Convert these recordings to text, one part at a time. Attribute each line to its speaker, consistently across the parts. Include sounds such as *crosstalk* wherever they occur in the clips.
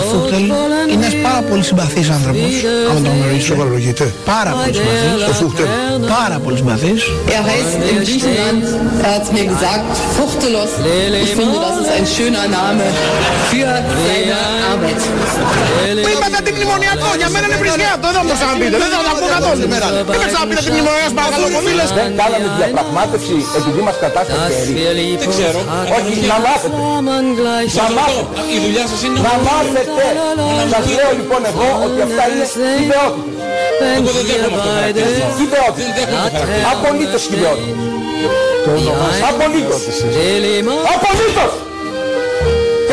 Speaker 1: Ο Φούχτελ είναι ένας πάρα πολύ συμπαθής άνθρωπος, άμα τον γνωρίσω.
Speaker 2: Σοβαρολογείται.
Speaker 1: Πάρα πολύ συμπαθής.
Speaker 2: Ο Φούχτελ.
Speaker 1: Πάρα πολύ συμπαθής.
Speaker 3: Er heißt in Griechenland, er hat mir gesagt, Fuchtelos. Ich finde, das ist ein schöner Name für seine Arbeit.
Speaker 1: Μου είπατε αντιμνημονιακό, για μένα είναι βρισιά, το δεν μου πείτε, δεν θα τα πω καθόλου σήμερα. Δεν με ξαναπείτε αντιμνημονιακό παρακαλώ κομίλες.
Speaker 4: Δεν κάναμε διαπραγμάτευση επειδή μας κατάστασε χέρι.
Speaker 5: Δεν ξέρω.
Speaker 4: Όχι, να μάθετε. Να μάθετε.
Speaker 5: Η δουλειά σας είναι
Speaker 4: Να μάθετε. Σας λέω λοιπόν εγώ ότι αυτά είναι ιδεότητες.
Speaker 5: Εγώ δεν δέχομαι αυτό το χαρακτηρισμό. Δεν
Speaker 4: Ιδεότητες.
Speaker 5: δέχομαι το χαρακτηρισμό.
Speaker 4: Απολύτως ιδεότητες. Απολύτως. Απολύτως.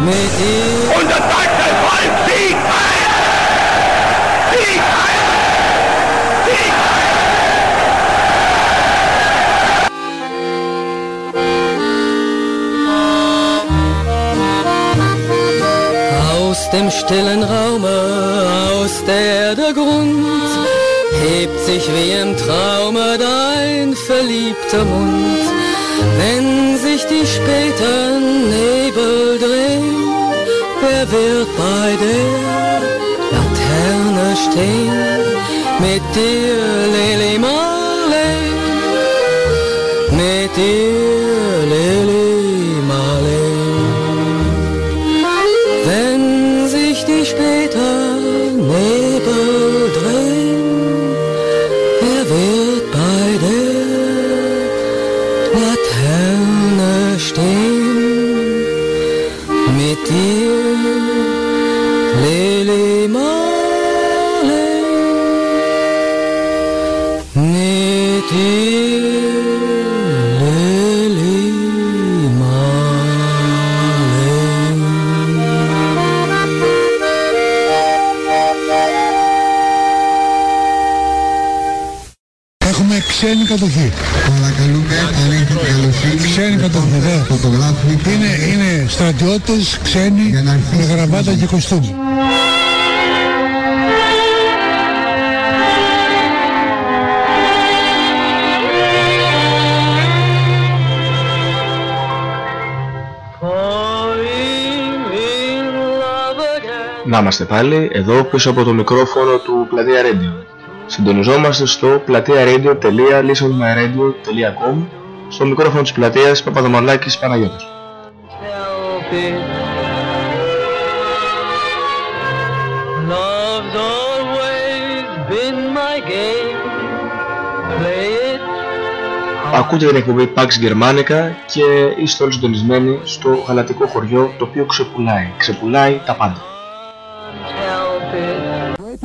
Speaker 4: Unser deutsches Volk siegt heil! Siegt heil! Siegt heil!
Speaker 6: Aus dem stillen Raume, aus der der Grund, hebt sich wie im Traume dein verliebter Mund. Wenn sich die späten Nebel drehen, wer wird bei der Laterne stehen? Mit dir, Lili Marley, mit dir,
Speaker 1: κατοχή.
Speaker 7: Παρακαλούμε, αν έχετε καλοσύνη,
Speaker 1: Ξένη κατοχή, βέβαια.
Speaker 7: φωτογράφοι
Speaker 1: Είναι, είναι στρατιώτες, ξένοι,
Speaker 7: Για να αρχίσει
Speaker 1: με
Speaker 7: η
Speaker 1: γραμμάτα
Speaker 7: συζήτηση.
Speaker 1: και κοστούμι.
Speaker 6: Falling in
Speaker 8: Να είμαστε πάλι εδώ πίσω από το μικρόφωνο του Πλατεία Radio. Συντονιζόμαστε στο πλατεία-radio.listenmyradio.com στο μικρόφωνο της πλατείας Παπαδομαλάκης Παναγιώτης. Ακούτε την εκπομπή Pax Germanica και είστε όλοι συντονισμένοι στο γαλατικό χωριό το οποίο ξεπουλάει. Ξεπουλάει τα πάντα.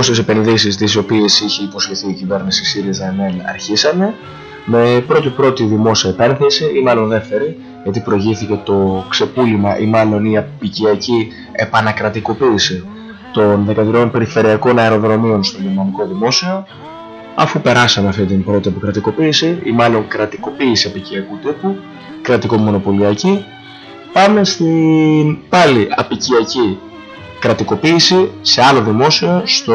Speaker 8: Δημόσιες επενδύσεις τις οποίες είχε υποσχεθεί η κυβέρνηση ΣΥΡΙΖΑ ΕΝΕΛ αρχίσανε με πρώτη πρώτη δημόσια επένδυση ή μάλλον δεύτερη γιατί προηγήθηκε το ξεπούλημα ή μάλλον η απικιακή επανακρατικοποίηση των 13 περιφερειακών αεροδρομίων στο γερμανικό δημόσιο. Αφού περάσαμε αυτή την πρώτη αποκρατικοποίηση ή μάλλον κρατικοποίηση απικιακού τύπου κρατικομονοπολιακή πάμε στην πάλι απικιακή κρατικοποίηση σε άλλο δημόσιο, στο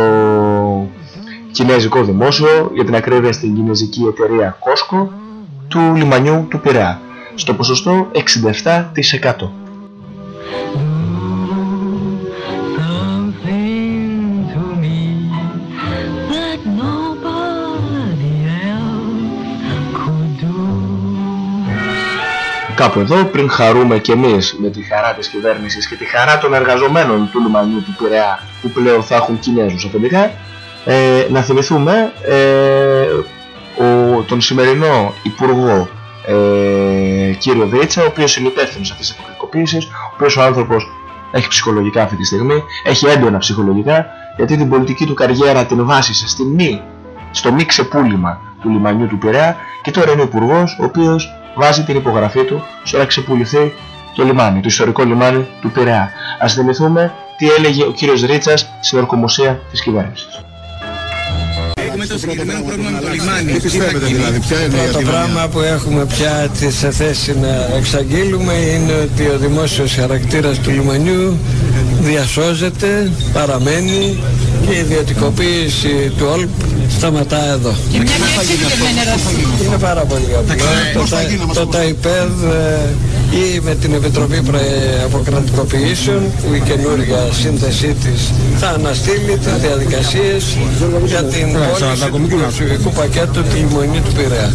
Speaker 8: κινέζικο δημόσιο, για την ακρίβεια στην κινέζικη εταιρεία Costco του λιμανιού του Πειραιά, στο ποσοστό 67%. Κάπου εδώ πριν χαρούμε και εμείς με τη χαρά της κυβέρνησης και τη χαρά των εργαζομένων του λιμανιού του Πειραιά που πλέον θα έχουν Κινέζους αφεντικά ε, να θυμηθούμε ε, ο, τον σημερινό Υπουργό ε, κύριο Δρίτσα ο οποίος είναι υπεύθυνος αυτής της αποκριτικοποίησης ο οποίος ο άνθρωπος έχει ψυχολογικά αυτή τη στιγμή έχει έντονα ψυχολογικά γιατί την πολιτική του καριέρα την βάσισε στη μη, στο μη ξεπούλημα του λιμανιού του Πειραιά και τώρα είναι ο Υπουργός ο οποίος βάζει την υπογραφή του στο να ξεπουληθεί το λιμάνι, το ιστορικό λιμάνι του Πειραιά. Ας θυμηθούμε τι έλεγε ο κύριος Ρίτσας στην ορκομοσία της κυβέρνησης.
Speaker 9: Έχουμε το συγκεκριμένο πρόβλημα με το λιμάνι. Τι πιστεύετε δηλαδή, ποια είναι η Το πράγμα που έχουμε πια σε θέση να εξαγγείλουμε είναι ότι ο δημόσιος χαρακτήρας του λιμανιού διασώζεται, παραμένει και η ιδιωτικοποίηση του ΟΛΠ σταματά εδώ.
Speaker 10: Και μια και εξειδικευμένη ερώτηση.
Speaker 9: Είναι πάρα πολύ απλό. Το, τα- το ΤΑΙΠΕΔ ε, ή με την Επιτροπή Προ- Αποκρατικοποιήσεων που η καινούργια σύνθεσή της θα αναστείλει τις διαδικασίες για την πώληση του προσφυγικού πακέτου του λιμονιού του Πειραιά.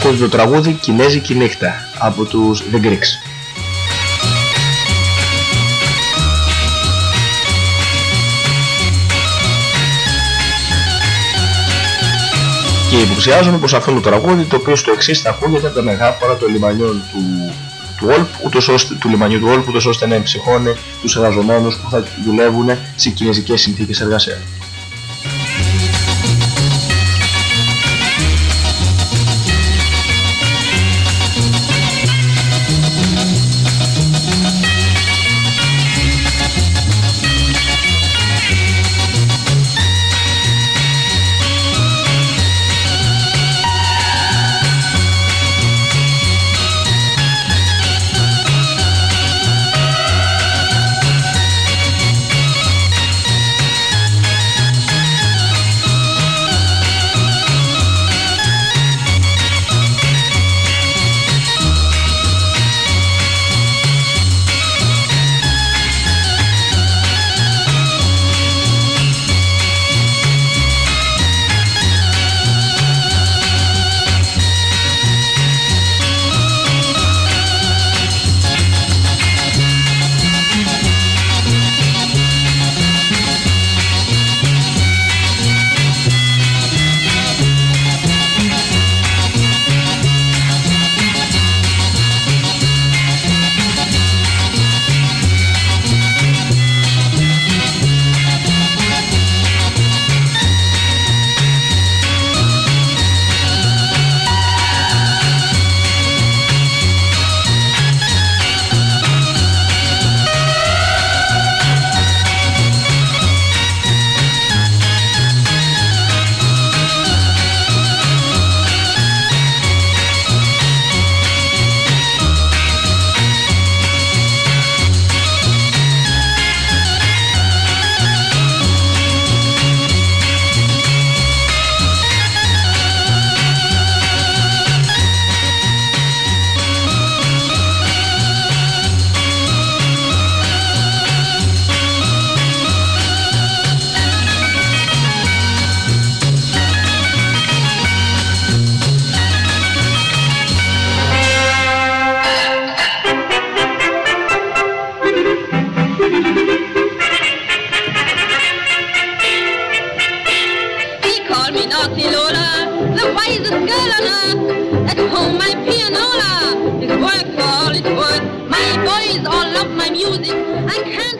Speaker 8: Ακούτε το τραγούδι Κινέζικη νύχτα από τους The Greeks. Και υποψιάζομαι πως αυτό είναι το τραγούδι το οποίο στο εξής θα ακούγεται από τα μεγάφορα των λιμανιών του, του Όλπ, ούτως ώστε, του λιμανιού του Όλπ, ούτως ώστε να εμψυχώνει τους εργαζομένους που θα δουλεύουν σε κινέζικες συνθήκες εργασίας.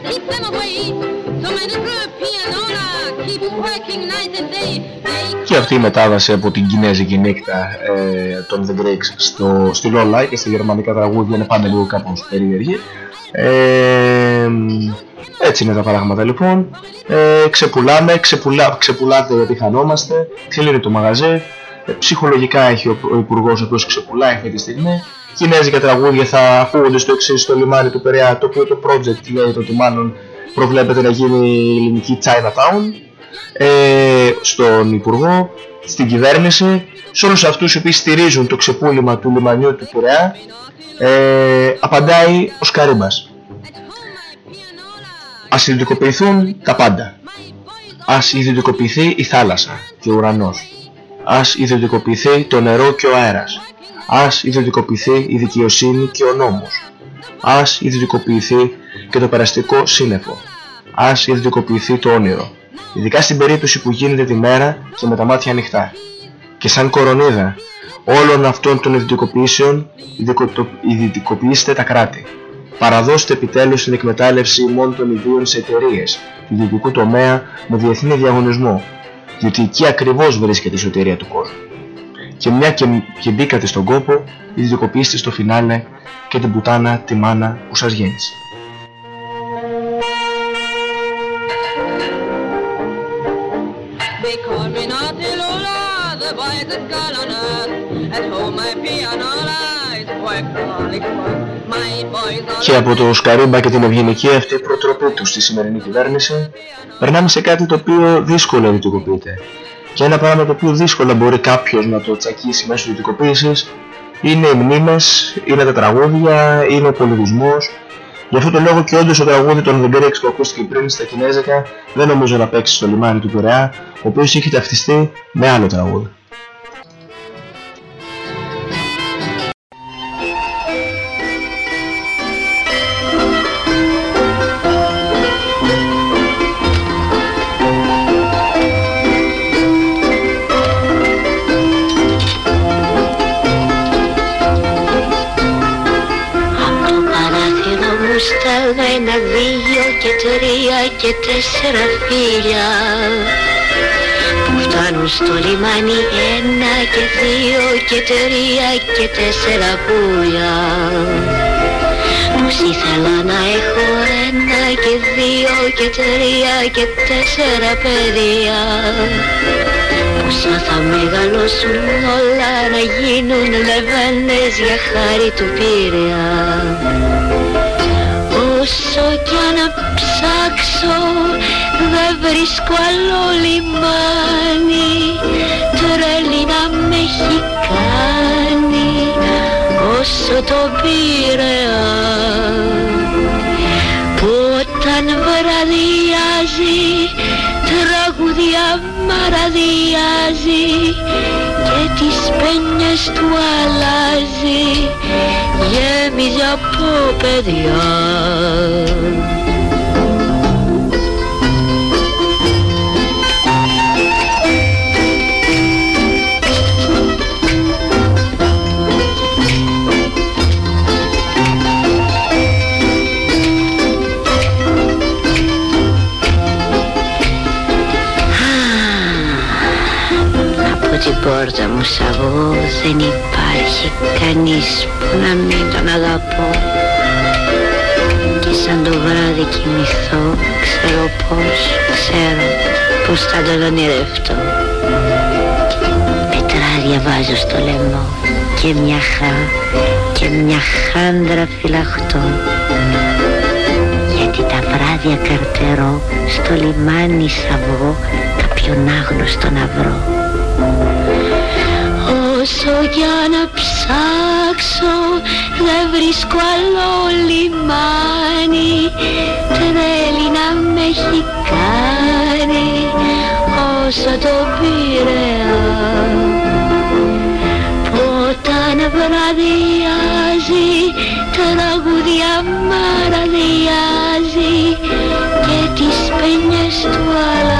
Speaker 11: Keep them away. So my little pianola keeps working night and day.
Speaker 8: Και αυτή η μετάβαση από την κινέζικη νύχτα ε, των The Greeks στο, στη Lola και στα γερμανικά τραγούδια είναι πάντα λίγο κάπως περίεργη. Ε, έτσι είναι τα πράγματα λοιπόν. Ε, ξεπουλάμε, ξεπουλά, ξεπουλάτε γιατί χανόμαστε, κλείνει το μαγαζί. Ε, ψυχολογικά έχει ο, ο υπουργός ο οποίος ξεπουλάει αυτή τη στιγμή. Κινέζικα τραγούδια θα ακούγονται στο εξής στο λιμάνι του Περιά, το οποίο το project λέει ότι μάλλον προβλέπεται να γίνει η ελληνική Chinatown. Ε, στον Υπουργό, στην κυβέρνηση, σε όλους αυτούς οι οποίοι στηρίζουν το ξεπούλημα του λιμανιού του Πειραιά, ε, απαντάει ο Σκαρίμπας. Ας ιδιωτικοποιηθούν τα πάντα. Ας ιδιωτικοποιηθεί η θάλασσα και ο ουρανός. Ας ιδιωτικοποιηθεί το νερό και ο αέρας. Ας ιδιωτικοποιηθεί η δικαιοσύνη και ο νόμος. Ας ιδιωτικοποιηθεί και το περαστικό σύννεφο. Ας ιδιωτικοποιηθεί το όνειρο. Ειδικά στην περίπτωση που γίνεται τη μέρα και με τα μάτια ανοιχτά. Και σαν κορονίδα όλων αυτών των ιδιωτικοποιήσεων ιδιωτικοποιήστε τα κράτη. Παραδώστε επιτέλους την εκμετάλλευση μόνο των ιδίων σε εταιρείες του ιδιωτικού τομέα με διεθνή διαγωνισμό, διότι εκεί ακριβώς βρίσκεται η σωτηρία του κόσμου. Και μια και, και μπήκατε στον κόπο, ιδιωτικοποιήστε στο φινάλε και την πουτάνα τη μάνα που σας γέννησε.
Speaker 11: They call me Naughty Lola, the boy's a girl on earth. At home my pianola is work for all it's worth. My boys all
Speaker 8: Και από το Σκαρίμπα και την ευγενική αυτή προτροπή τους στη σημερινή κυβέρνηση, περνάμε σε κάτι το οποίο δύσκολα ιδιωτικοποιείται. Και ένα πράγμα το οποίο δύσκολα μπορεί κάποιος να το τσακίσει μέσω ιδιωτικοποίησης είναι οι μνήμες, είναι τα τραγούδια, είναι ο πολιτισμός. Γι' αυτό το λόγο και όντως το τραγούδι των The Greeks που ακούστηκε πριν στα Κινέζικα δεν νομίζω να παίξει στο λιμάνι του Πειραιά, ο οποίος είχε ταυτιστεί με άλλο τραγούδι.
Speaker 12: Δύο και τρία και τέσσερα φίλια. Που φτάνουν στο λιμάνι ένα και δύο και τρία και τέσσερα πουλιά. Τους ήθελα να έχω ένα και δύο και τρία και τέσσερα παιδιά. Πόσα θα μεγαλώσουν όλα να γίνουν λεβένες για χάρη του Πειραιά Όσο κι αν ψάξω δεν βρίσκω άλλο λιμάνι. Τρέλη να με έχει κάνει όσο το Πειραιά Που όταν βραδιάζει τραγουδιά μαραδιάζει και τις πένιες του αλλάζει. Γέμιζε από παιδιά πόρτα μου σ' αυγό δεν υπάρχει κανείς που να μην τον αγαπώ. Και σαν το βράδυ κοιμηθώ ξέρω πως, ξέρω πως θα τον ονειρευτώ. Πετράδια βάζω στο λαιμό και μια χά και μια χάντρα φυλαχτώ. Γιατί τα βράδια καρτερώ στο λιμάνι σ' αυγό κάποιον άγνωστο να βρω Όσο κι αν ψάξω δεν βρίσκω άλλο λιμάνι. Τρέλη να με έχει κάνει όσο το Πειραιά Που όταν βραδιάζει τραγουδιά μαραδιάζει και τις πένιες του αλλάζει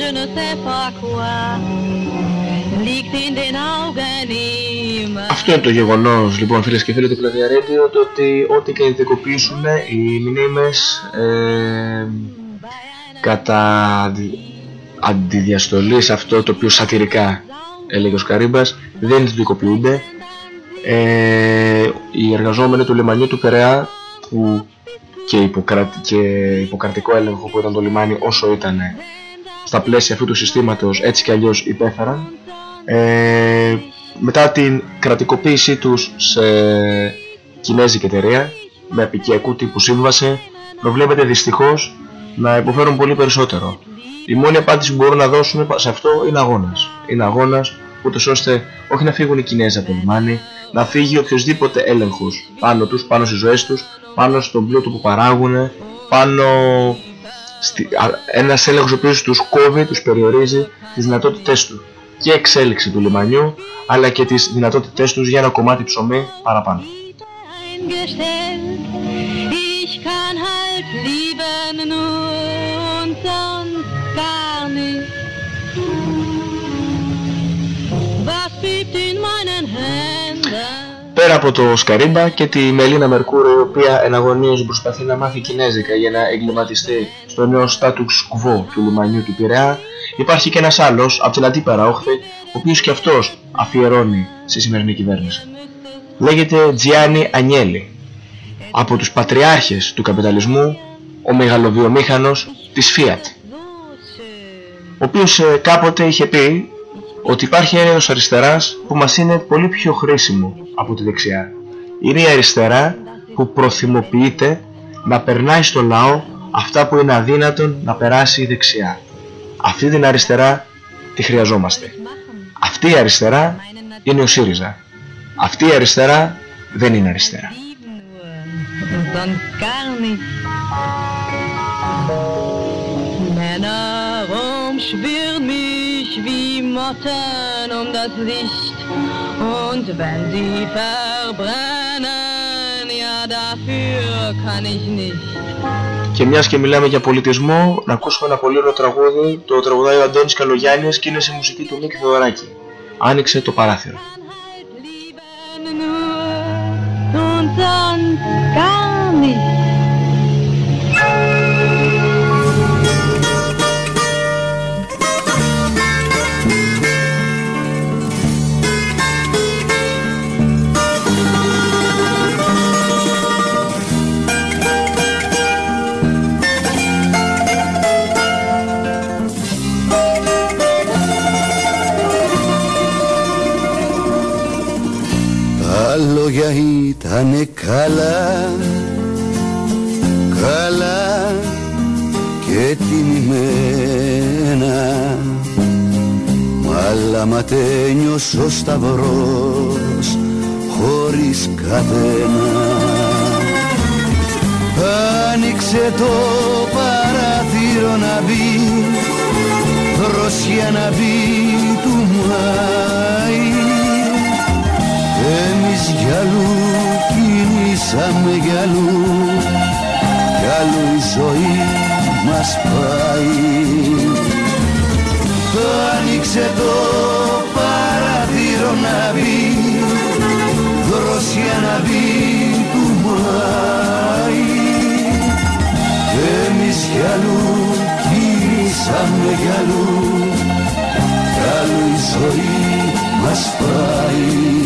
Speaker 11: je ne sais pas quoi liegt in den Augen immer.
Speaker 8: Αυτό είναι το γεγονός λοιπόν φίλες και φίλοι του Κλαδιά Radio το ότι ό,τι και ειδικοποιήσουν οι μηνύμες ε, κατά αντι- αντιδιαστολή σε αυτό το οποίο σατυρικά έλεγε ο Σκαρίμπας δεν ειδικοποιούνται ε, οι εργαζόμενοι του λιμανιού του Περαία που και, υποκρα... και υποκρατικό έλεγχο που ήταν το λιμάνι όσο ήταν στα πλαίσια αυτού του συστήματος έτσι κι αλλιώς υπέφεραν ε, μετά την κρατικοποίησή τους σε κινέζικη εταιρεία με επικιακού τύπου σύμβαση προβλέπεται δυστυχώς να υποφέρουν πολύ περισσότερο. Η μόνη απάντηση που μπορούν να δώσουν σε αυτό είναι αγώνας. Είναι αγώνας ούτως ώστε όχι να φύγουν οι Κινέζοι από το λιμάνι, να φύγει οποιοδήποτε έλεγχος πάνω τους, πάνω στις ζωές τους, πάνω στον πλούτο που παράγουν, πάνω στη, α, ένας έλεγχος ο οποίος τους κόβει, τους περιορίζει τις δυνατότητές του και εξέλιξη του λιμανιού αλλά και τις δυνατότητές τους για ένα κομμάτι ψωμί παραπάνω.
Speaker 11: eingestellt. Ich kann halt lieben nur und sonst
Speaker 8: Πέρα από το Σκαρίμπα και τη Μελίνα Μερκούρο η οποία εναγωνίως προσπαθεί να μάθει Κινέζικα για να εγκληματιστεί στο νέο status quo του λιμανιού του Πειραιά υπάρχει και ένας άλλος από την αντίπερα όχθη ο οποίος και αυτός αφιερώνει στη σημερινή κυβέρνηση. Λέγεται Τζιάνι Ανιέλη από τους πατριάρχες του καπιταλισμού ο μεγαλοβιομήχανος της Fiat ο οποίος ε, κάποτε είχε πει ότι υπάρχει ένας αριστεράς που μας είναι πολύ πιο χρήσιμο από τη δεξιά. Είναι η αριστερά που προθυμοποιείται να περνάει στο λαό αυτά που είναι αδύνατον να περάσει η δεξιά. Αυτή την αριστερά τη χρειαζόμαστε. Αυτή η αριστερά είναι ο ΣΥΡΙΖΑ. Αυτή η αριστερά δεν είναι αριστερά.
Speaker 11: Und sonst gar nicht. Männer umschwirren mich wie Motten um das Licht. Und wenn sie verbrennen, ja dafür kann ich nicht.
Speaker 8: Και μιας και μιλάμε για πολιτισμό, να ακούσουμε ένα πολύ ωραίο τραγούδι, το τραγουδάει ο Αντώνης Καλογιάννης και είναι σε μουσική του Μίκη Θεοδωράκη. Άνοιξε το παράθυρο.
Speaker 11: Und sonst gar nicht.
Speaker 13: Λόγια ήτανε καλά Καλά και τιμημένα. Μ' μα τέλειωσε ο σταυρός χωρίς κατένα Άνοιξε το παράθυρο να μπει δροσιά να μπει του Μάη εμείς γυαλού κινήσαμε γυαλού κι άλλο η ζωή μας πάει. Άνοιξε το παράθυρο να μπει. Δροσιά να μπει του Μάη. Εμείς γυαλού κινήσαμε γυαλού κι άλλο η ζωή μας πάει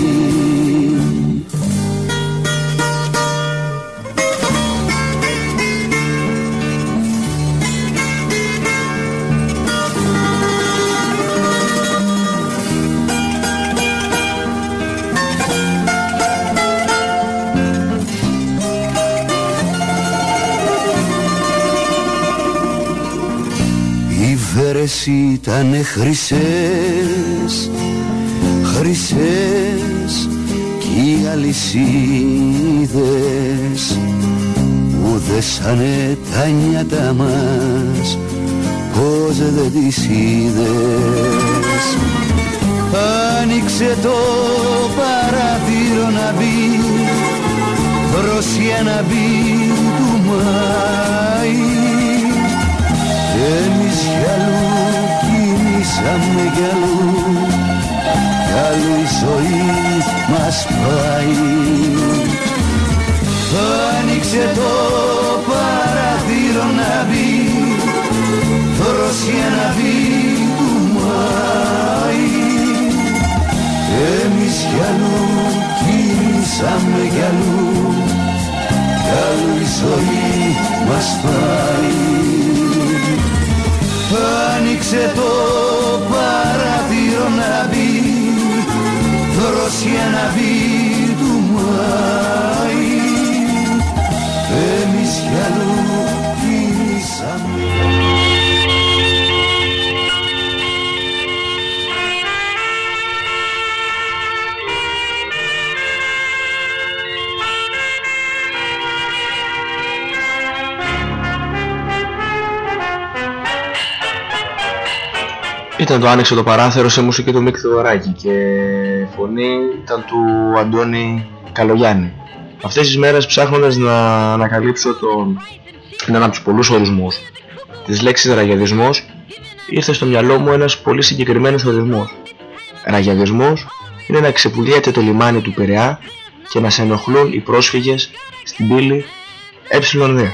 Speaker 13: βέρες ήτανε χρυσές, χρυσές κι οι αλυσίδες που δέσανε τα νιάτα μας πως δεν τις είδες. Άνοιξε το παράθυρο να μπει δροσιά να μπει του Μάη εμείς γυαλού Κοιμήσαμε κι αλλού. Κι αλλού η ζωή μας πάει Άνοιξε το παραθύρο να μπει δροσιά να μπει του Μάη εμείς κι αλλού κοιμήσαμε κι αλλού. Κι αλλού η ζωή μας πάει Άνοιξε το παράθυρο να μπει. Δροσιά να μπει
Speaker 8: Ήταν το άνοιξε το παράθυρο σε μουσική του Μίκ Θεοδωράκη και φωνή ήταν του Αντώνη Καλογιάννη. Αυτές τις μέρες ψάχνοντας να ανακαλύψω τον, έναν από τους πολλούς ορισμούς της λέξης ραγιαδισμός ήρθε στο μυαλό μου ένας πολύ συγκεκριμένος ορισμός. Ραγιαδισμός είναι να ξεπουλιέται το λιμάνι του Πειραιά και να σε ενοχλούν οι πρόσφυγες στην πύλη Ε2.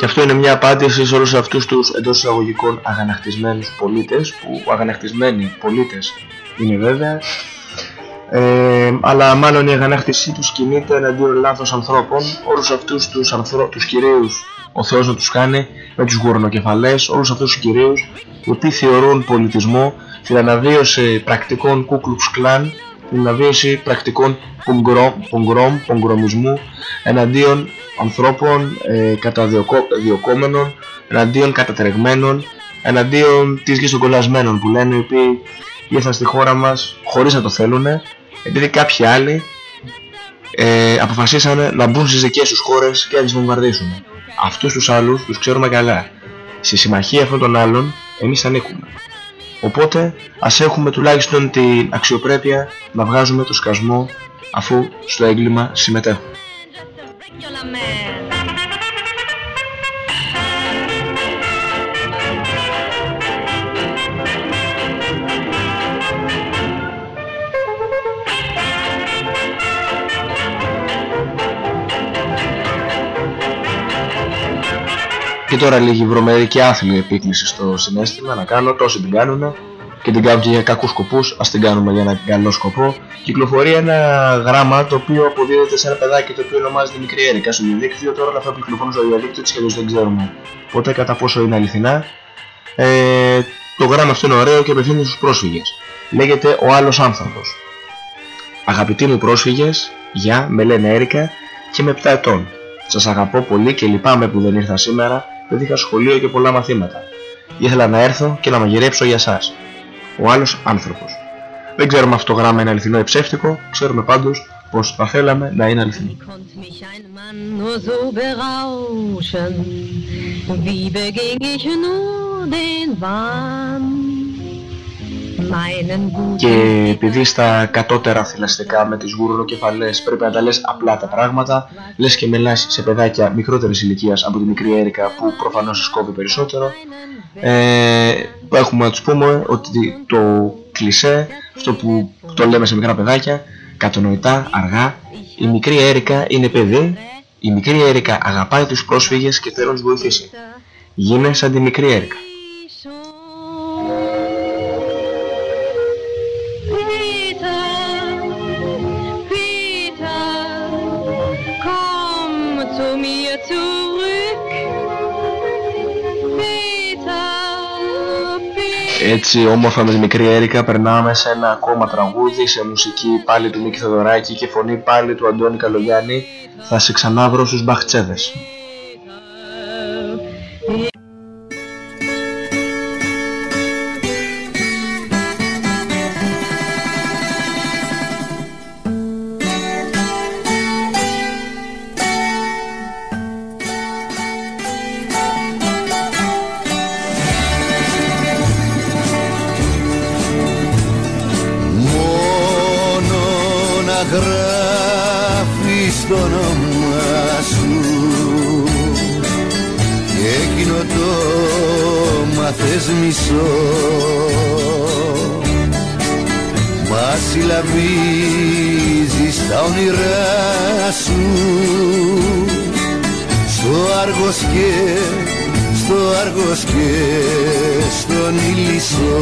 Speaker 8: Και αυτό είναι μια απάντηση σε όλους αυτούς τους εντός εισαγωγικών αγανακτισμένους πολίτες που αγανακτισμένοι πολίτες είναι βέβαια. Ε, αλλά μάλλον η αγανάκτησή τους κινείται εναντίον λάθος ανθρώπων. Όλους αυτούς τους, ανθρω... τους κυρίους ο Θεός να τους κάνει με τους γουρνοκεφαλές όλους αυτούς τους κυρίους οι οποίοι θεωρούν πολιτισμό την αναβίωση πρακτικών κούκλουξ κλάν την αναβίωση πρακτικών πογκρόμ, πογκρομισμού εναντίον ανθρώπων ε, καταδιοκόμενων, εναντίον κατατρεγμένων, εναντίον της γης των κολλασμένων που λένε οι οποίοι ήρθαν στη χώρα μας χωρίς να το θέλουν επειδή κάποιοι άλλοι ε, αποφασίσανε να μπουν στις δικές τους χώρες και να τις βομβαρδίσουν. Αυτούς τους άλλους τους ξέρουμε καλά. Στη συμμαχία αυτών των άλλων εμείς ανήκουμε. Οπότε ας έχουμε τουλάχιστον την αξιοπρέπεια να βγάζουμε το σκασμό αφού στο έγκλημα συμμετέχουμε. Και τώρα λίγη βρωμερική άθλη επίκληση στο συνέστημα να κάνω, τόσοι την κάνουν και την κάνουν και για κακούς σκοπούς, ας την κάνουμε για ένα καλό σκοπό. Κυκλοφορεί ένα γράμμα το οποίο αποδίδεται σε ένα παιδάκι το οποίο ονομάζεται Μικρή Έρικα στο διαδίκτυο. Τώρα όλα αυτά που κυκλοφορούν στο διαδίκτυο έτσι και δεν ξέρουμε ποτέ κατά πόσο είναι αληθινά. Ε, το γράμμα αυτό είναι ωραίο και απευθύνεται στους πρόσφυγες. Λέγεται Ο Άλλος Άνθρωπος. Αγαπητοί μου πρόσφυγες, γεια, με λένε Έρικα και με 7 ετών. Σας αγαπώ πολύ και λυπάμαι που δεν ήρθα σήμερα, δεν είχα σχολείο και πολλά μαθήματα. Ήθελα να έρθω και να μαγειρέψω για σας. Ο άλλος άνθρωπος. Δεν ξέρουμε αυτό το γράμμα είναι αληθινό ή ψεύτικο, ξέρουμε πάντως πως θα θέλαμε να είναι αληθινό.
Speaker 11: Konnte mich ein Mann nur so berauschen, wie beging ich nur den Wahn; Meinen guten
Speaker 8: Και επειδή στα κατώτερα θηλαστικά με τις γουρνοκεφαλές πρέπει να τα λες απλά τα πράγματα, λες και μιλάς σε παιδάκια μικρότερης ηλικίας από τη μικρή Έρικα που προφανώς σε σκόβει περισσότερο, ε, έχουμε να τους πούμε ότι το κλισέ, αυτό που το λέμε σε μικρά παιδάκια, κατανοητά, αργά, η μικρή Έρικα είναι παιδί, η μικρή Έρικα αγαπάει τους πρόσφυγες και θέλει να τους βοηθήσει. Γίνε σαν τη μικρή Έρικα. Έτσι όμορφα με τη μικρή Έρικα περνάμε σε ένα ακόμα τραγούδι σε μουσική πάλι του Μίκη Θεοδωράκη και φωνή πάλι του Αντώνη Καλογιάννη θα σε ξανάβρω στους μπαχτσέδες.
Speaker 13: Το μάθες μισό. Μα συλλαβίζεις τα όνειρά σου. Στο Άργος και στο Άργος και στον Ηλισσό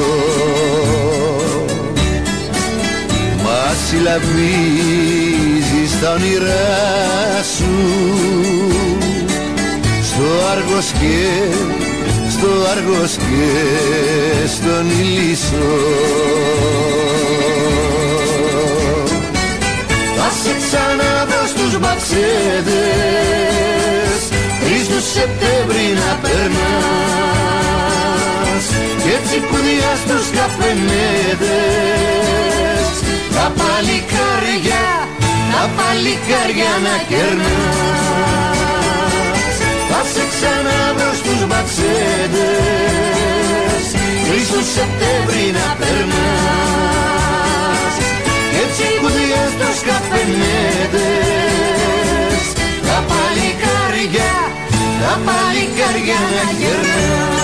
Speaker 13: Μα συλλαβίζεις τα όνειρά σου στο Άργος και στο Άργος και στον Ηλισσό Θα σε ξαναδώ στους μπαξέδες Τρεις του Σεπτέμβρη να περνάς. Και έτσι κουδιά στους καφενέδες Τα παλικάρια, τα παλικάρια να κερνάς Θα σε ξαναβρω στους μπαξέδες Τρεις του Σεπτέμβρη να περνάς. Και έτσι κουδιά στους καφενέδες Τα παλικάρια, τα παλικάρια να κερνάς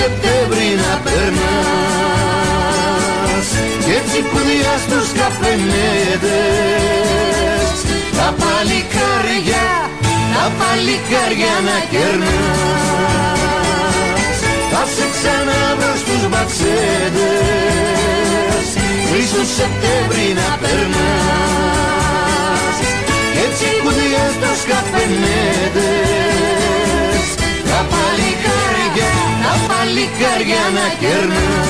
Speaker 13: Σεπτέμβρη να περνάς. Και έτσι κουδιά στους καφενέδες Τα παλικάρια, τα παλικάρια να κερνάς. Θα σε ξαναβρω στους μπαξέδες Τρεις του Σεπτέμβρη να περνάς. Και έτσι κουδιά στους καφενέδες παλικάρια να κερνάς.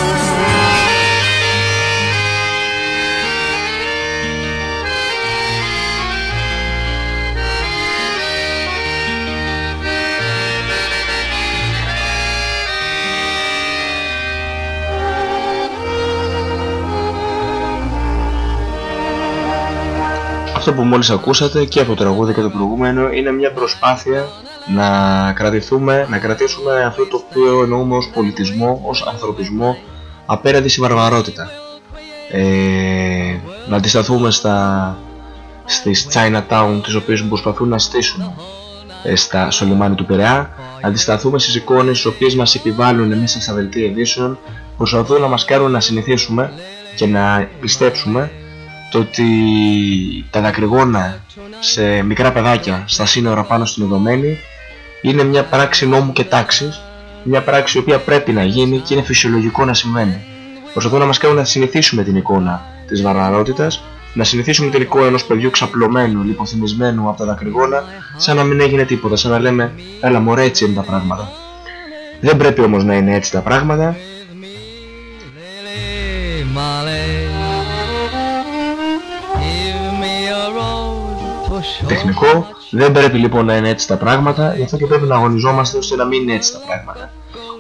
Speaker 8: Αυτό που μόλις ακούσατε και από το τραγούδι και το προηγούμενο είναι μια προσπάθεια να κρατηθούμε, να κρατήσουμε αυτό το οποίο εννοούμε ως πολιτισμό, ως ανθρωπισμό απέναντι στη βαρβαρότητα. Ε, να αντισταθούμε στα, στις Chinatown τις οποίες προσπαθούν να στήσουν ε, στα, στο λιμάνι του Πειραιά, να αντισταθούμε στις εικόνες τις οποίες μας επιβάλλουν μέσα στα δελτία ειδήσεων, προσπαθούν να μας κάνουν να συνηθίσουμε και να πιστέψουμε το ότι τα δακρυγόνα σε μικρά παιδάκια στα σύνορα πάνω στην Ιδωμένη είναι μια πράξη νόμου και τάξης, μια πράξη η οποία πρέπει να γίνει και είναι φυσιολογικό να συμβαίνει. Προσπαθούν να μας κάνουν να συνηθίσουμε την εικόνα της βαρβαρότητας, να συνηθίσουμε την εικόνα ενός παιδιού ξαπλωμένου, λιποθυμισμένου από τα δακρυγόνα, σαν να μην έγινε τίποτα, σαν να λέμε έλα μωρέ έτσι είναι τα πράγματα. Δεν πρέπει όμως να είναι έτσι τα πράγματα, τεχνικό. Δεν πρέπει λοιπόν να είναι έτσι τα πράγματα, γι' αυτό και πρέπει να αγωνιζόμαστε ώστε να μην είναι έτσι τα πράγματα.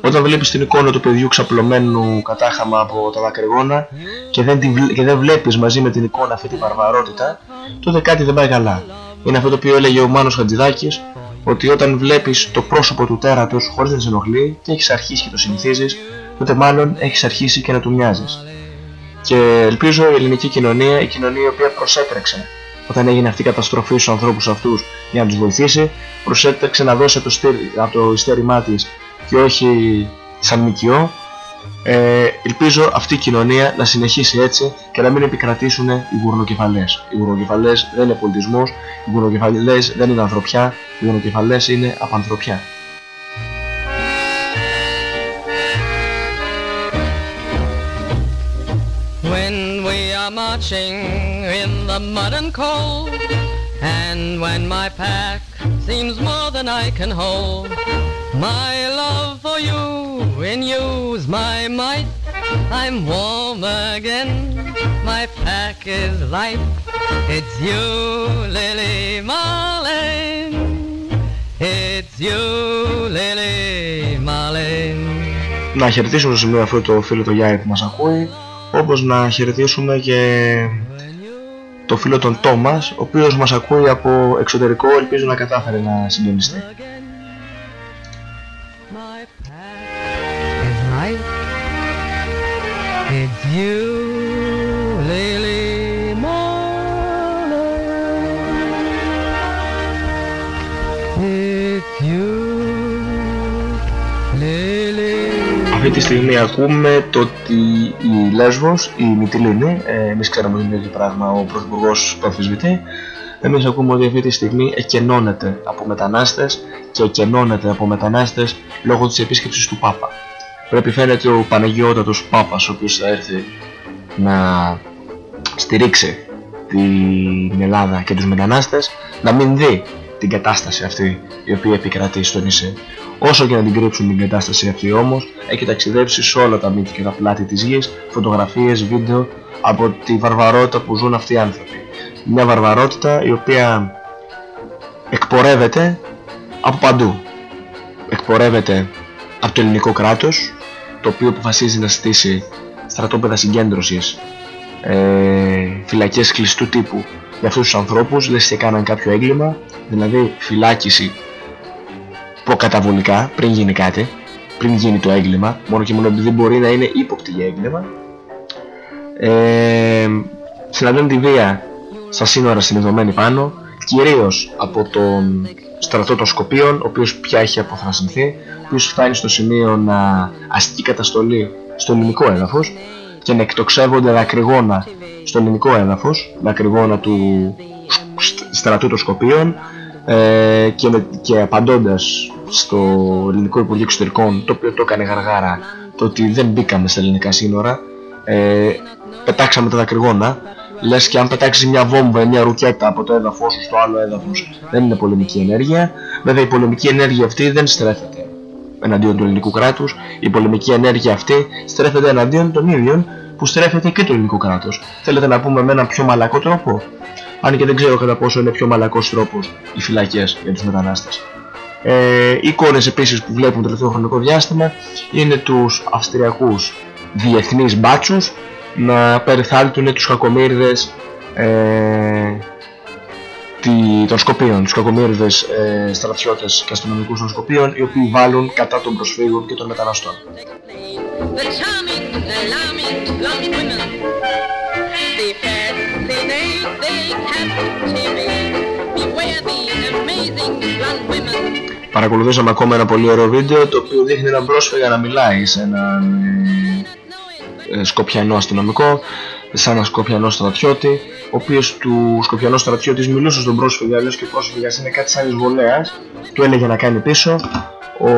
Speaker 8: Όταν βλέπεις την εικόνα του παιδιού ξαπλωμένου κατάχαμα από τα δακρυγόνα και δεν, την, βλέ- και δεν βλέπεις μαζί με την εικόνα αυτή τη βαρβαρότητα, τότε κάτι δεν πάει καλά. Είναι αυτό το οποίο έλεγε ο Μάνος Χατζηδάκης, ότι όταν βλέπεις το πρόσωπο του τέρατος χωρίς να σε ενοχλεί και έχεις αρχίσει και το συνηθίζεις, τότε μάλλον έχεις αρχίσει και να του μοιάζεις. Και ελπίζω η ελληνική κοινωνία, η κοινωνία η οποία προσέτρεξε όταν έγινε αυτή η καταστροφή στους ανθρώπους αυτούς για να τους βοηθήσει προσέταξε να δώσει το στήρι, από το ειστέρημά της και όχι σαν νοικιό ε, ελπίζω αυτή η κοινωνία να συνεχίσει έτσι και να μην επικρατήσουν οι γουρνοκεφαλές. Οι γουρνοκεφαλές δεν είναι πολιτισμός, οι γουρνοκεφαλές δεν είναι ανθρωπιά, οι γουρνοκεφαλές είναι απανθρωπιά.
Speaker 6: When we are marching in the mud and cold, and when my pack seems more than I can hold, my love for you renews my might. I'm warm again, my pack is light. It's you, Lily Marlene. It's you, Lily Marlene.
Speaker 8: Να χαιρετήσουμε στο σημείο αυτό το φίλο το Γιάννη που μας ακούει όπως να χαιρετήσουμε και το φίλο τον Τόμας ο οποίος μας ακούει από εξωτερικό ελπίζω να κατάφερε να συντονιστεί Αυτή τη στιγμή ακούμε το ότι η Λέσβος, η Μυτιλίνη, ε, εμείς ξέραμε ότι είναι το πράγμα ο Πρωθυπουργός το αμφισβητεί, εμείς ακούμε ότι αυτή τη στιγμή εκενώνεται από μετανάστες και εκενώνεται από μετανάστες λόγω της επίσκεψης του Πάπα. Πρέπει φαίνεται ο Παναγιώτατος Πάπας ο οποίος θα έρθει να στηρίξει την Ελλάδα και τους μετανάστες να μην δει την κατάσταση αυτή η οποία επικρατεί στο νησί. Όσο και να την κρύψουν την κατάσταση αυτή όμως, έχει ταξιδέψει σε όλα τα μύθια και τα πλάτη της γης, φωτογραφίες, βίντεο από τη βαρβαρότητα που ζουν αυτοί οι άνθρωποι. Μια βαρβαρότητα η οποία εκπορεύεται από παντού. Εκπορεύεται από το ελληνικό κράτος, το οποίο αποφασίζει να στήσει στρατόπεδα συγκέντρωσης, ε, φυλακές κλειστού τύπου για αυτούς τους ανθρώπους, λες και κάναν κάποιο έγκλημα, δηλαδή φυλάκιση προκαταβολικά πριν γίνει κάτι, πριν γίνει το έγκλημα, μόνο και μόνο επειδή μπορεί να είναι ύποπτη για έγκλημα. Ε, συναντούν τη βία στα σύνορα συνειδωμένη πάνω, κυρίως από τον στρατό των Σκοπίων, ο οποίος πια έχει αποθρασινθεί, ο οποίος φτάνει στο σημείο να ασκεί καταστολή στο ελληνικό έδαφος και να εκτοξεύονται δακρυγόνα στο ελληνικό έδαφος, δακρυγόνα του στρατού των Σκοπίων ε, και, με, και απαντώντας στο ελληνικό Υπουργείο Εξωτερικών, το οποίο το έκανε γαργάρα, το ότι δεν μπήκαμε στα ελληνικά σύνορα, ε, πετάξαμε τα δακρυγόνα, λες και αν πετάξεις μια βόμβα ή μια ρουκέτα από το έδαφος σου στο άλλο έδαφος δεν είναι πολεμική ενέργεια. Βέβαια η πολεμική ενέργεια αυτή δεν στρέφεται εναντίον του ελληνικού κράτους, η πολεμική ενέργεια αυτή στρέφεται εναντίον των ίδιων που στρέφεται και το ελληνικό κράτος. Θέλετε να πούμε με έναν πιο μαλακό τρόπο, αν και δεν ξέρω κατά πόσο είναι πιο μαλακός τρόπος οι φυλακές για τους μετανάστες. Ε, εικόνες επίσης που βλέπουν το τελευταίο χρονικό διάστημα είναι τους αυστριακούς διεθνείς μπάτσους να περιθάλτουν τους κακομύρδες ε, τη, των Σκοπίων, τους κακομύρδες ε, στρατιώτες και αστυνομικούς των Σκοπίων οι οποίοι βάλουν κατά των προσφύγων και των μεταναστών.
Speaker 11: The charming, alarming, blonde women. They captivate. Beware the amazing blonde women.
Speaker 8: Παρακολουθήσαμε ακόμα ένα πολύ ωραίο βίντεο το οποίο δείχνει έναν πρόσφυγα να μιλάει σε έναν ε, σκοπιανό αστυνομικό σαν έναν σκοπιανό στρατιώτη ο οποίος του σκοπιανός στρατιώτης μιλούσε στον πρόσφυγα λες και ο πρόσφυγας είναι κάτι σαν εισβολέας του έλεγε να κάνει πίσω ο...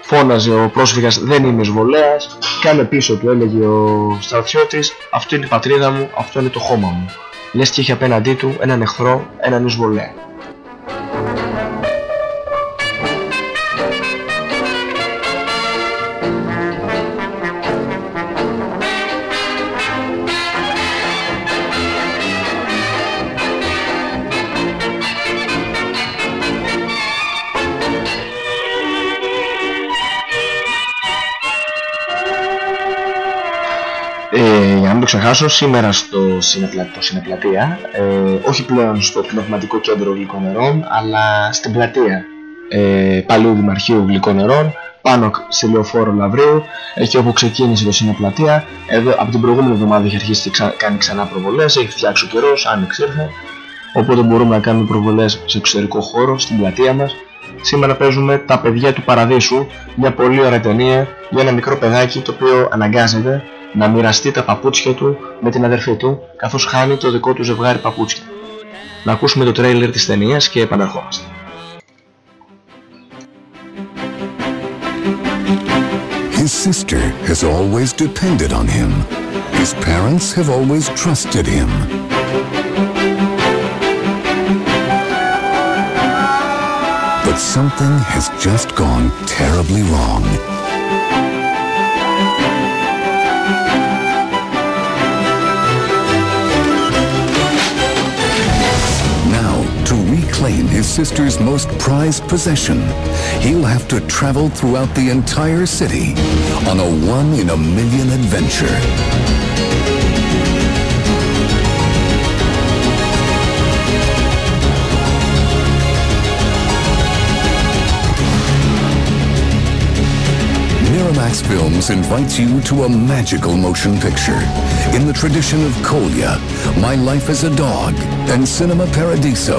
Speaker 8: φώναζε ο πρόσφυγας δεν είμαι εισβολέας κάνε πίσω του έλεγε ο στρατιώτης αυτό είναι η πατρίδα μου, αυτό είναι το χώμα μου λες και είχε απέναντί του έναν εχθρό, έναν εισβολέα μην το ξεχάσω, σήμερα στο Συνεπλα... το Συνεπλατεία, ε, όχι πλέον στο Πνευματικό Κέντρο Γλυκών Νερών, αλλά στην πλατεία ε, Παλαιού Δημαρχείου Γλυκών Νερών, πάνω στη λεωφόρο Λαβρίου, εκεί όπου ξεκίνησε το Συνοπλατεία. Εδώ από την προηγούμενη εβδομάδα έχει αρχίσει και ξα... κάνει ξανά προβολές, έχει φτιάξει ο καιρός, άνοιξ ήρθε. Οπότε μπορούμε να κάνουμε προβολές σε εξωτερικό χώρο, στην πλατεία μας. Σήμερα παίζουμε Τα παιδιά του Παραδείσου, μια πολύ ωραία ταινία για ένα μικρό παιδάκι το οποίο αναγκάζεται να μοιραστεί τα παπούτσια του με την αδερφή του, καθώς χάνει το δικό του ζευγάρι παπούτσια. Να ακούσουμε το τρέιλερ της ταινίας και επαναρχόμαστε.
Speaker 14: His sister has always depended on him. His parents have always trusted him. But something has just gone terribly wrong. His sister's most prized possession, he'll have to travel throughout the entire city on a one-in-a-million adventure. Miramax Films invites you to a magical motion picture in the tradition of Kolya, My Life as a Dog, and Cinema Paradiso.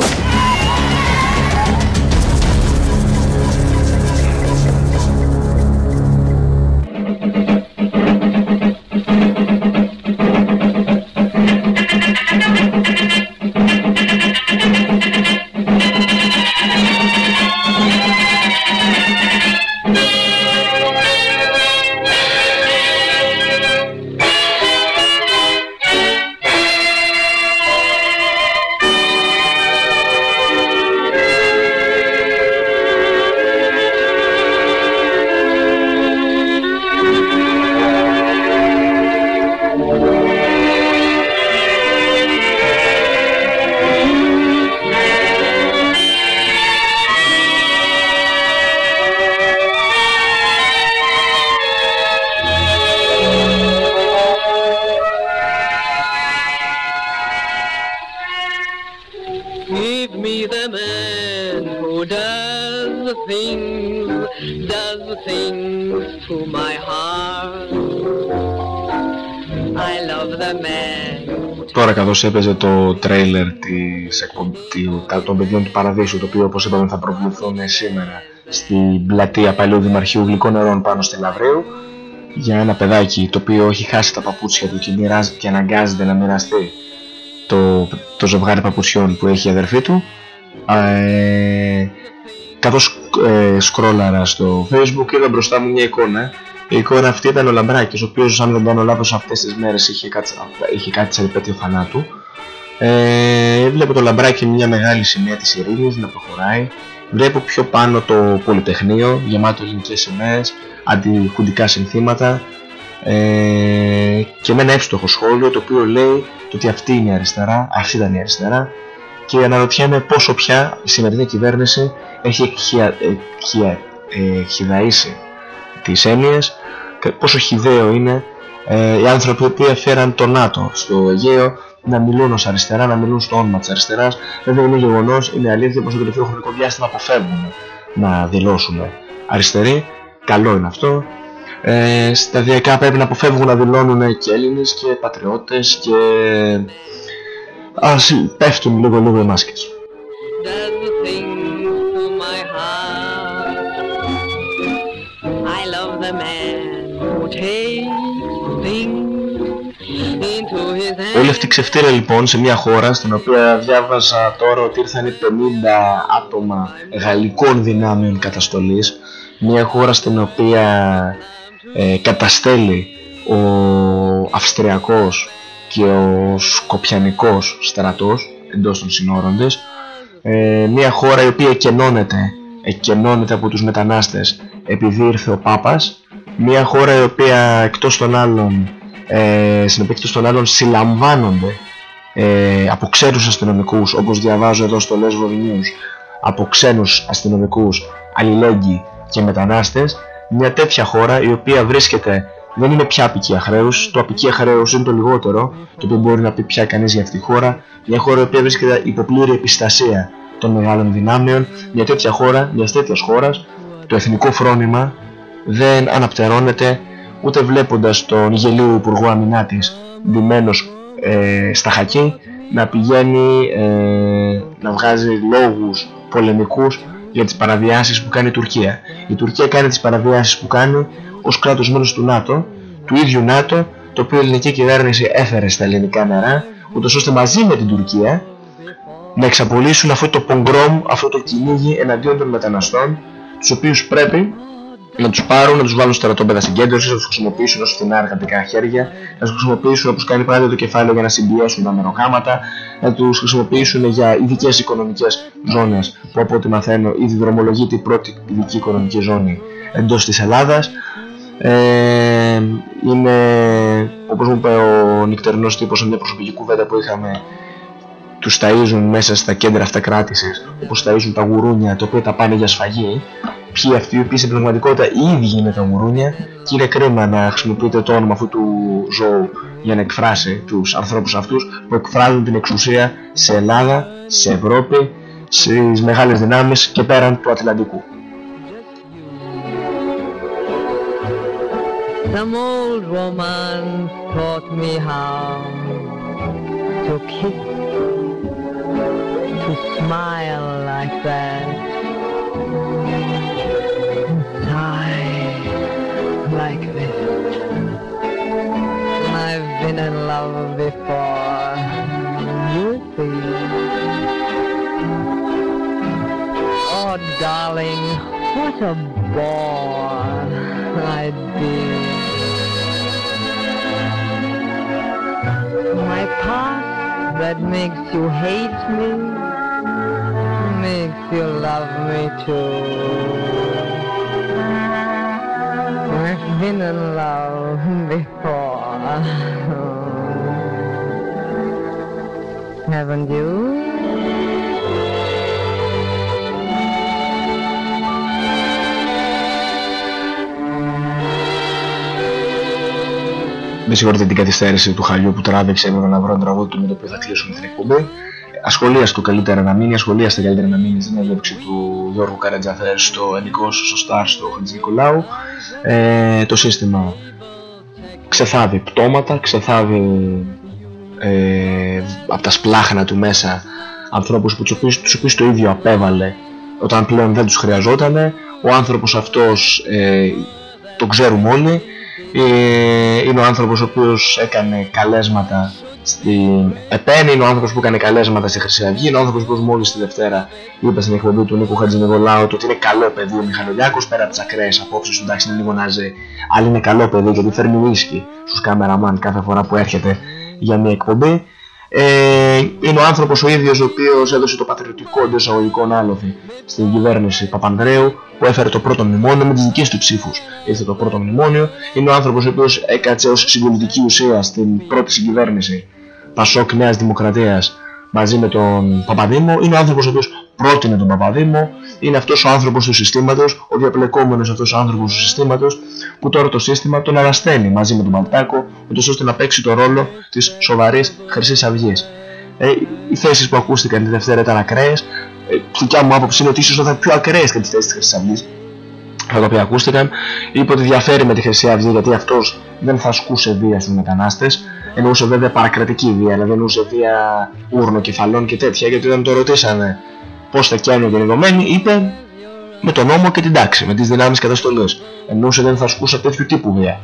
Speaker 6: Does the things, does the things to my heart. I love the man.
Speaker 8: Τώρα καθώς έπαιζε το τρέιλερ της εκπομπή, των παιδιών του Παραδείσου το οποίο όπως είπαμε θα προβληθούν σήμερα στην πλατεία Παλαιού Δημαρχείου Γλυκών Νερών πάνω στη Λαβρίου για ένα παιδάκι το οποίο έχει χάσει τα παπούτσια του και, μοιράζει, και αναγκάζεται να μοιραστεί το, το ζευγάρι παπουτσιών που έχει η αδερφή του ε, καθώς ε, σκρόλαρα στο facebook είδα μπροστά μου μια εικόνα. Η εικόνα αυτή ήταν ο Λαμπράκης ο οποίος αν δεν κάνω λάθος αυτές τις μέρες είχε κάτι, είχε κάτι σε επέτειο θανάτου. Ε, βλέπω το Λαμπράκι μια μεγάλη σημαία της ειρήνης να προχωράει. Βλέπω πιο πάνω το Πολυτεχνείο γεμάτο ελληνικές σημαίες αντιχουντικά συνθήματα. Ε, και με ένα εύστοχο σχόλιο το οποίο λέει το ότι αυτή είναι η αριστερά, αυτή ήταν η αριστερά και αναρωτιέμαι πόσο πια η σημερινή κυβέρνηση έχει χειραίσει τις έννοιες και πόσο χιδαίο είναι ε, οι άνθρωποι που έφεραν το ΝΑΤΟ στο Αιγαίο να μιλούν ως αριστερά, να μιλούν στο όνομα της αριστεράς. Δεν είναι γεγονός, είναι αλήθεια πως το τελευταίο χρονικό διάστημα αποφεύγουν να δηλώσουν αριστεροί. Καλό είναι αυτό. Ε, σταδιακά πρέπει να αποφεύγουν να δηλώνουν και Έλληνες και πατριώτες και ας πέφτουν λίγο λίγο οι μάσκες.
Speaker 6: Does the things to my heart. I love the man who takes things into his hands.
Speaker 8: Όλη αυτή η ξεφτύρα λοιπόν σε μια χώρα στην οποία διάβαζα τώρα ότι ήρθαν 50 άτομα γαλλικών δυνάμεων καταστολής μια χώρα στην οποία ε, καταστέλει ο Αυστριακός και ο Σκοπιανικός στρατός εντός των συνόρων της ε, μια χώρα η οποία εκενώνεται, εκενώνεται από τους μετανάστες επειδή ήρθε ο Πάπας μια χώρα η οποία εκτός των άλλων ε, στην οποία εκτός των άλλων συλλαμβάνονται ε, από ξένους αστυνομικούς όπως διαβάζω εδώ στο Lesbo News από ξένους αστυνομικούς αλληλέγγυοι και μετανάστες μια τέτοια χώρα η οποία βρίσκεται δεν είναι πια απικία χρέους, το απικία χρέους είναι το λιγότερο το οποίο μπορεί να πει πια κανείς για αυτή τη χώρα. Μια χώρα η οποία βρίσκεται υπό πλήρη επιστασία των μεγάλων δυνάμεων. Μια τέτοια χώρα, μιας τέτοιας χώρας το εθνικό φρόνημα δεν αναπτερώνεται ούτε βλέποντας τον γελίο Υπουργό Αμυνά της ντυμένος ε, στα χακί να πηγαίνει ε, να βγάζει λόγους πολεμικούς για τις παραβιάσεις που κάνει η Τουρκία. Η Τουρκία κάνει τις παραβιάσεις που κάνει ως κράτος μέλος του ΝΑΤΟ, του ίδιου ΝΑΤΟ, το οποίο η ελληνική κυβέρνηση έφερε στα ελληνικά νερά, ούτως ώστε μαζί με την Τουρκία να εξαπολύσουν αυτό το πογκρόμ, αυτό το κυνήγι εναντίον των μεταναστών, τους οποίους πρέπει να τους πάρουν, να τους βάλουν στα στρατόπεδα συγκέντρωσης, να τους χρησιμοποιήσουν ως φθηνά εργατικά χέρια, να τους χρησιμοποιήσουν όπως κάνει πάντα το κεφάλαιο για να συμπιέσουν τα μεροκάματα, να τους χρησιμοποιήσουν για ειδικές οικονομικές ζώνες που από ό,τι μαθαίνω ήδη δρομολογείται η πρώτη ειδική οικονομική ζώνη εντός της Ελλάδας. Ε, είναι, όπως μου είπε ο νυχτερινός τύπος σε μια προσωπική κουβέντα που είχαμε τους ταΐζουν μέσα στα κέντρα αυτακράτησης όπως ταΐζουν τα γουρούνια τα οποία τα πάνε για σφαγή ποιοι αυτοί οι οποίοι στην πραγματικότητα οι ίδιοι είναι τα γουρούνια και είναι κρίμα να χρησιμοποιείτε το όνομα αυτού του ζώου για να εκφράσει τους ανθρώπους αυτούς που εκφράζουν την εξουσία σε Ελλάδα, σε Ευρώπη, στις μεγάλες δυνάμεις και πέραν του Ατλαντικού.
Speaker 6: Some old woman taught me how to kiss, to smile like that, and sigh like this. I've been in love before, you see. Oh, darling, what a bore I'd be. My past that makes you hate me makes you love me too. I've been in love before. *laughs* Haven't you?
Speaker 8: Με συγχωρείτε την καθυστέρηση του χαλιού που τράβηξε έπρεπε να βρω ένα τραγούδι του με το οποίο θα κλείσουμε την εκπομπή. Ασχολίαστο καλύτερα να μείνει, ασχολίαστε καλύτερα να μείνει στην έλευξη του Γιώργου Καρατζαφέρ στο Ενικό, στο Στάρ, στο Χατζη Νικολάου. Ε, το σύστημα ξεθάβει πτώματα, ξεθάβει ε, από τα σπλάχνα του μέσα ανθρώπους που τους οποίους, τους οποίους το ίδιο απέβαλε όταν πλέον δεν τους χρειαζόταν. Ο άνθρωπος αυτός ε, το ξέρουμε όλοι ε, είναι ο άνθρωπος ο οποίος έκανε καλέσματα στην ΕΠΕΝ, είναι ο άνθρωπος που έκανε καλέσματα στη Χρυσή Αυγή, είναι ο άνθρωπος που μόλις τη Δευτέρα είπε στην εκπομπή του Νίκου Χατζηνεβολάου ότι είναι καλό παιδί ο Μιχαλολιάκος πέρα από τις ακραίες απόψεις του, εντάξει είναι λίγο ναζί, αλλά είναι καλό παιδί γιατί φέρνει ουίσκι στους κάμεραμαν κάθε φορά που έρχεται για μια εκπομπή. Ε, είναι ο άνθρωπος ο ίδιος ο οποίος έδωσε το πατριωτικό εντός εισαγωγικών άλοθη στην κυβέρνηση Παπανδρέου που έφερε το πρώτο μνημόνιο με τις δικές του ψήφους. Ήρθε το πρώτο μνημόνιο. Είναι ο άνθρωπος ο οποίος έκατσε ως συγκολητική ουσία στην πρώτη συγκυβέρνηση Πασόκ Νέας Δημοκρατίας μαζί με τον Παπαδήμο είναι ο άνθρωπος ο οποίος πρότεινε τον Παπαδήμο είναι αυτός ο άνθρωπος του συστήματος ο διαπλεκόμενος αυτός ο άνθρωπος του συστήματος που τώρα το σύστημα τον αναστέλει μαζί με τον Παλτάκο ούτως ώστε να παίξει το ρόλο της σοβαρής Χρυσής Αυγής. Ε, οι θέσεις που ακούστηκαν τη Δευτέρα ήταν ακραίες. Ε, δικιά μου άποψη είναι ότι ίσως ήταν πιο ακραίες και τις θέσεις της Χρυσής Αυγής. Τα οποία ακούστηκαν είπε ότι διαφέρει με τη Χρυσή Αυγή γιατί αυτός δεν θα ασκούσε βία στους μετανάστες εννοούσε βέβαια παρακρατική βία δηλαδή εννοούσε βία ούρνο κεφαλών και τέτοια γιατί όταν το ρωτήσανε πώς θα και ενωμένοι είπε με τον νόμο και την τάξη, με τις δυνάμεις καταστολής εννοούσε δεν θα ασκούσα τέτοιου τύπου βία.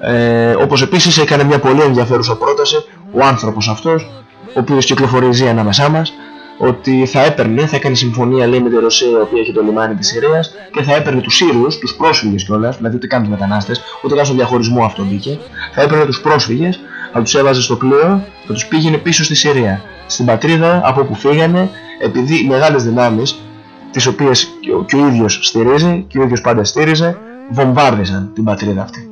Speaker 8: Ε, όπως επίσης έκανε μια πολύ ενδιαφέρουσα πρόταση ο άνθρωπος αυτός ο οποίος κυκλοφορίζει ανάμεσά μας ότι θα έπαιρνε, θα έκανε συμφωνία λέει, με τη Ρωσία η οποία έχει το λιμάνι της Συρίας και θα έπαιρνε τους Σύριους, τους πρόσφυγες κιόλας, δηλαδή ούτε καν τους μετανάστες, ούτε καν στο διαχωρισμό αυτό μπήκε, θα έπαιρνε τους πρόσφυγες, θα τους έβαζε στο πλοίο, θα τους πήγαινε πίσω στη Συρία, στην πατρίδα από όπου φύγανε, επειδή οι μεγάλες δυνάμεις, τις οποίες και ο ίδιος στηρίζει και ο ίδιος πάντα στήριζε, βομβάρδιζαν την πατρίδα αυτή.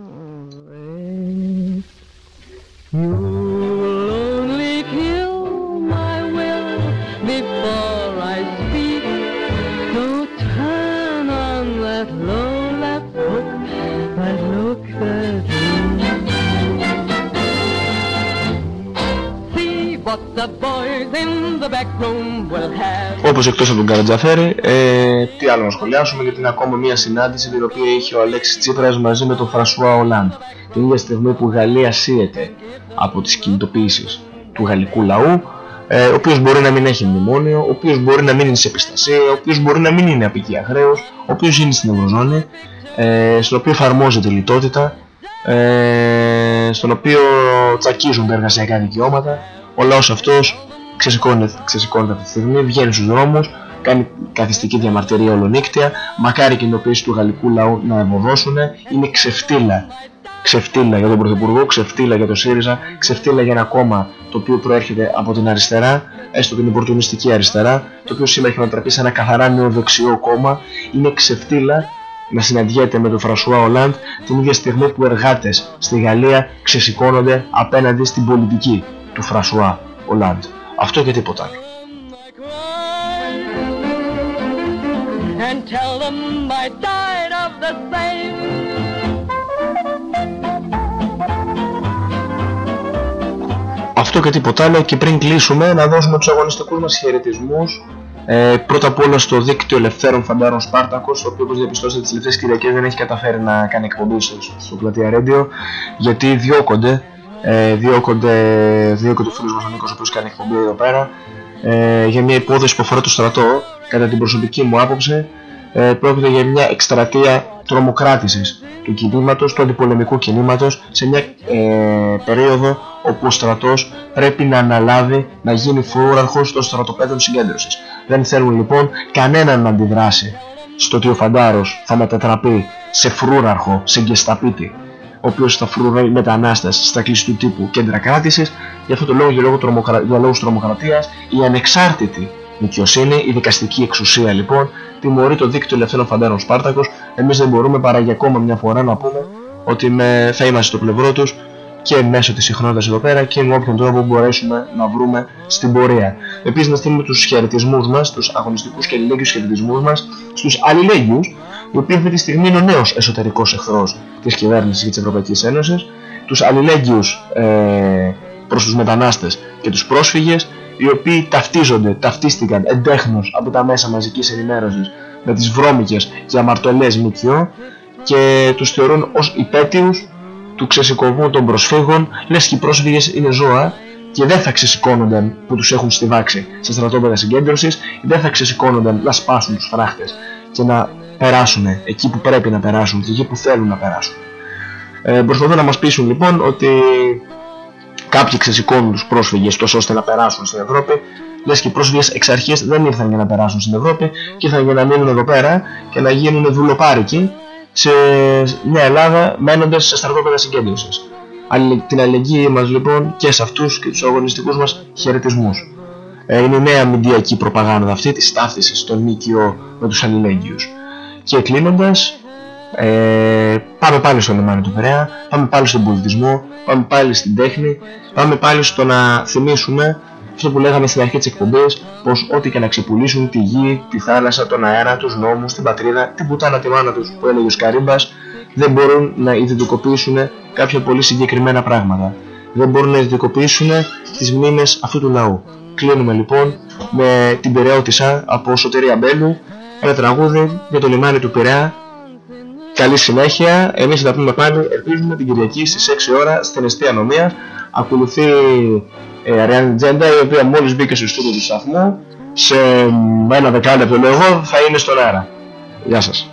Speaker 8: Όπως εκτός από τον Καρατζαφέρη, ε, τι άλλο να σχολιάσουμε γιατί είναι ακόμα μια συνάντηση την οποία είχε ο Αλέξης Τσίπρας μαζί με τον Φρασουά Ολάντ την ίδια στιγμή που η Γαλλία σύεται από τις κινητοποιήσεις του γαλλικού λαού ε, ο οποίος μπορεί να μην έχει μνημόνιο, ο οποίος μπορεί να μην είναι σε επιστασία, ο οποίος μπορεί να μην είναι απικία χρέος, ο οποίος είναι στην Ευρωζώνη, ε, στον οποίο εφαρμόζεται λιτότητα, ε, στον οποίο τσακίζουν τα εργασιακά δικαιώματα. Ο λαός αυτός ξεσηκώνεται, ξεσηκώνεται αυτή τη στιγμή, βγαίνει στους δρόμους, κάνει καθιστική διαμαρτυρία ολονύκτια, μακάρι η κινητοποίηση του γαλλικού λαού να ευωδώσουν, είναι ξεφτύλα ξεφτύλα για τον Πρωθυπουργό, ξεφτύλα για το ΣΥΡΙΖΑ, ξεφτύλα για ένα κόμμα το οποίο προέρχεται από την αριστερά, έστω την υπορτουνιστική αριστερά, το οποίο σήμερα έχει μετατραπεί σε ένα καθαρά νεοδεξιό κόμμα, είναι ξεφτύλα να συναντιέται με τον Φρασουά Ολάντ την ίδια στιγμή που εργάτες στη Γαλλία ξεσηκώνονται απέναντι στην πολιτική του Φρασουά Ολάντ. Αυτό και τίποτα άλλο.
Speaker 6: And tell them I died of the same.
Speaker 8: Αυτό και τίποτα άλλο και πριν κλείσουμε να δώσουμε τους αγωνιστικούς μας χαιρετισμούς ε, πρώτα απ' όλα στο δίκτυο Ελευθέρων Φαντάρων Σπάρτακος το οποίος όπως διαπιστώσατε τις τελευταίες Κυριακές δεν έχει καταφέρει να κάνει εκπομπή στο, στο πλατεία Radio γιατί διώκονται ε, διώκονται, διώκονται ο φίλος μας ο Νίκος ο οποίος κάνει εκπομπή εδώ πέρα ε, για μια υπόθεση που αφορά το στρατό κατά την προσωπική μου άποψη ε, πρόκειται για μια εκστρατεία τρομοκράτησης του κινήματος, του αντιπολεμικού κινήματος σε μια ε, περίοδο όπου ο στρατός πρέπει να αναλάβει να γίνει φρούραρχος των στρατοπέδων συγκέντρωσης. Δεν θέλουν λοιπόν κανέναν να αντιδράσει στο ότι ο Φαντάρος θα μετατραπεί σε φρούραρχο, σε γκεσταπίτη ο οποίος θα φρουρεί μετανάστες στα κλειστού τύπου κέντρα κράτησης για αυτό το λόγο για, λόγω τρομοκρα... για λόγους τρομοκρατίας η ανεξάρτητη δικαιοσύνη, η δικαστική εξουσία λοιπόν τιμωρεί το δίκτυο ελευθέρων φαντάρων Σπάρτακος εμείς δεν μπορούμε παρά για ακόμα μια φορά να πούμε ότι με... θα είμαστε στο πλευρό τους και μέσω της συχνότητας εδώ πέρα και με όποιον τρόπο μπορέσουμε να βρούμε στην πορεία. Επίσης να στείλουμε τους χαιρετισμούς μας, τους αγωνιστικούς και αλληλέγγυους χαιρετισμούς μας στους αλληλέγγυους οι οποίοι αυτή τη στιγμή είναι ο νέος εσωτερικός εχθρός της κυβέρνησης και της Ευρωπαϊκής Ένωσης, τους αλληλέγγυους ε, προς τους μετανάστες και τους πρόσφυγες, οι οποίοι ταυτίζονται, ταυτίστηκαν εντέχνως από τα μέσα μαζικής ενημέρωσης με τις βρώμικες και αμαρτωλές ΜΚΟ και τους θεωρούν ως υπέτειους του ξεσηκωμού των προσφύγων, λες και οι πρόσφυγες είναι ζώα και δεν θα ξεσηκώνονταν που τους έχουν στιβάξει σε στρατόπεδα συγκέντρωσης, δεν θα ξεσηκώνονταν να σπάσουν τους φράχτες και να περάσουν εκεί που πρέπει να περάσουν και εκεί που θέλουν να περάσουν. Ε, προσπαθούν να μας πείσουν λοιπόν ότι κάποιοι ξεσηκώνουν τους πρόσφυγες τόσο ώστε να περάσουν στην Ευρώπη λες και οι πρόσφυγες εξ αρχής δεν ήρθαν για να περάσουν στην Ευρώπη και ήρθαν για να μείνουν εδώ πέρα και να γίνουν δουλοπάρικοι σε μια Ελλάδα μένοντας σε στρατόπεδα συγκέντρωσης. Την αλληλεγγύη μας λοιπόν και σε αυτούς και τους αγωνιστικούς μας χαιρετισμούς. Ε, είναι η νέα μηντιακή προπαγάνδα αυτή της ταύτισης των ΜΚΟ με τους αλληλέγγυους. Και κλείνοντας, ε, πάμε πάλι στο λιμάνι του Πειραιά, πάμε πάλι στον πολιτισμό, πάμε πάλι στην τέχνη, πάμε πάλι στο να θυμίσουμε αυτό που λέγαμε στην αρχή της εκπομπής, πως ό,τι και να ξεπουλήσουν τη γη, τη θάλασσα, τον αέρα, τους νόμους, την πατρίδα, την πουτάνα τη μάνα τους που έλεγε ο Σκαρίμπας, δεν μπορούν να ιδιωτικοποιήσουν κάποια πολύ συγκεκριμένα πράγματα. Δεν μπορούν να ιδιωτικοποιήσουν τις μνήμες αυτού του λαού. Κλείνουμε λοιπόν με την Πειραιώτισσα από Σωτηρία Μπέλου, ένα τραγούδι για το λιμάνι του Πειραιά. Καλή συνέχεια, εμείς θα τα πούμε πάλι, ελπίζουμε την Κυριακή στις 6 ώρα στην Εστία Νομία. Ακολουθεί ε, Ariane Τζέντα, η οποία μόλις μπήκε στο στούδιο του σταθμού, σε ένα δεκάλεπτο λόγο θα είναι στον αέρα. Γεια σας.